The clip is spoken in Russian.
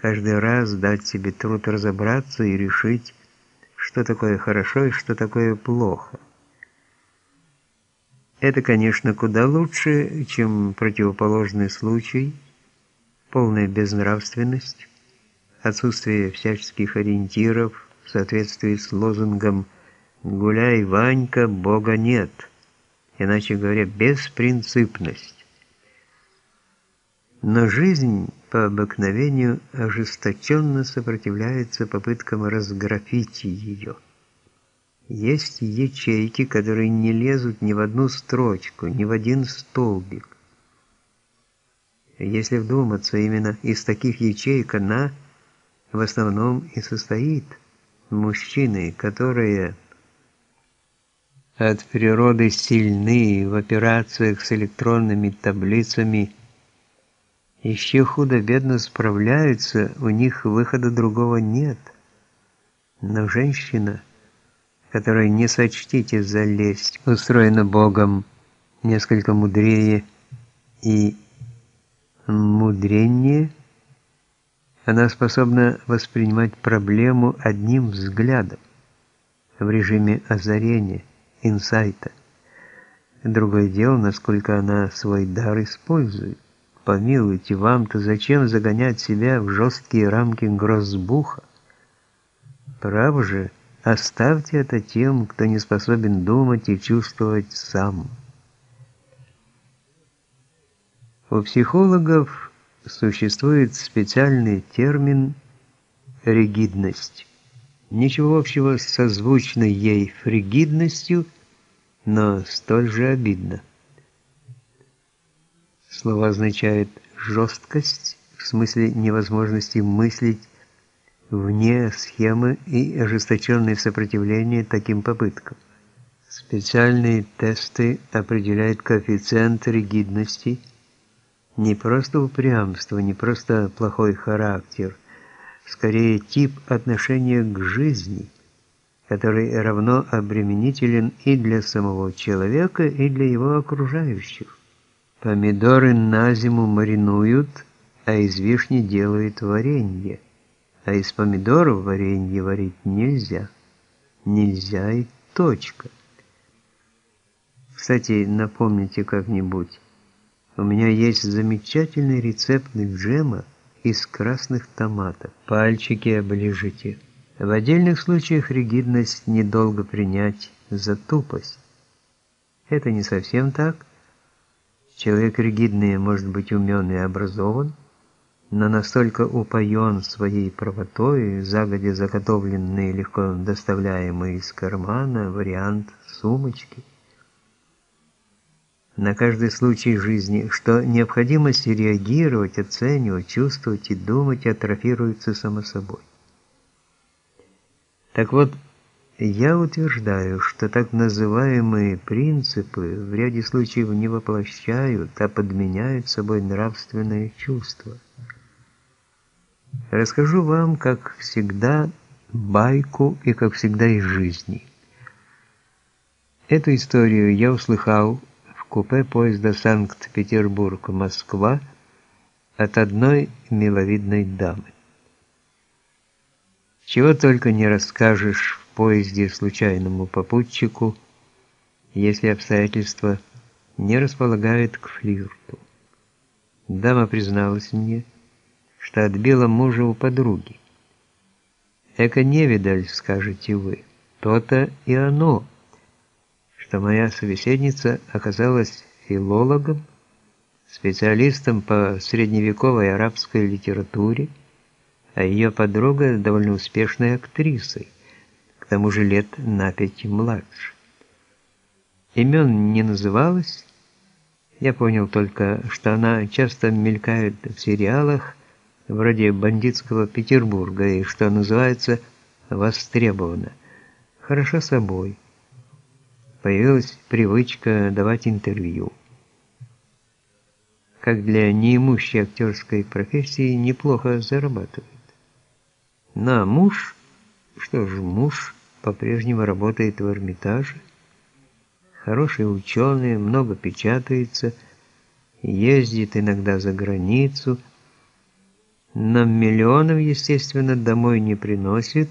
каждый раз дать себе труд разобраться и решить, что такое хорошо и что такое плохо. Это, конечно, куда лучше, чем противоположный случай, полная безнравственность, отсутствие всяческих ориентиров в соответствии с лозунгом «Гуляй, Ванька, Бога нет», иначе говоря, беспринципность. Но жизнь по обыкновению ожесточенно сопротивляется попыткам разграфить ее. Есть ячейки, которые не лезут ни в одну строчку, ни в один столбик. Если вдуматься, именно из таких ячеек она в основном и состоит. Мужчины, которые от природы сильны в операциях с электронными таблицами еще худо-бедно справляются, у них выхода другого нет. Но женщина, которая, не сочтите залезть, устроена Богом несколько мудрее и мудреннее, она способна воспринимать проблему одним взглядом в режиме озарения, инсайта. Другое дело, насколько она свой дар использует. Помилуйте, вам-то зачем загонять себя в жесткие рамки грозбуха? Право же, оставьте это тем, кто не способен думать и чувствовать сам. У психологов существует специальный термин «ригидность». Ничего общего с созвучной ей фригидностью, но столь же обидно. Слово означает жесткость, в смысле невозможности мыслить вне схемы и ожесточенное сопротивление таким попыткам. Специальные тесты определяют коэффициент ригидности, не просто упрямство, не просто плохой характер, скорее тип отношения к жизни, который равно обременителен и для самого человека, и для его окружающих. Помидоры на зиму маринуют, а из вишни делают варенье. А из помидоров варенье варить нельзя. Нельзя и точка. Кстати, напомните как-нибудь. У меня есть замечательный рецепт джема из красных томатов. Пальчики оближите. В отдельных случаях ригидность недолго принять за тупость. Это не совсем так, Человек ригидный может быть умен и образован, но настолько упоен своей правотой, загодя заготовленный легко доставляемый из кармана вариант сумочки. На каждый случай жизни, что необходимость реагировать, оценивать, чувствовать и думать атрофируется само собой. Так вот, я утверждаю, что так называемые принципы в ряде случаев не воплощают, а подменяют собой нравственное чувство. Расскажу вам, как всегда, байку и, как всегда, из жизни. Эту историю я услыхал в купе поезда Санкт-Петербург-Москва от одной миловидной дамы. Чего только не расскажешь поезде случайному попутчику, если обстоятельства не располагают к флирту. Дама призналась мне, что отбила мужа у подруги. Эко невидаль, скажете вы, то-то и оно, что моя собеседница оказалась филологом, специалистом по средневековой арабской литературе, а ее подруга довольно успешной актрисой тому же лет на пять младше. Имен не называлось, я понял только, что она часто мелькает в сериалах вроде «Бандитского Петербурга» и, что называется, востребована. Хорошо собой. Появилась привычка давать интервью. Как для неимущей актерской профессии неплохо зарабатывает. На муж, что ж, муж по-прежнему работает в Эрмитаже. Хороший ученый, много печатается, ездит иногда за границу. но миллионов, естественно, домой не приносит,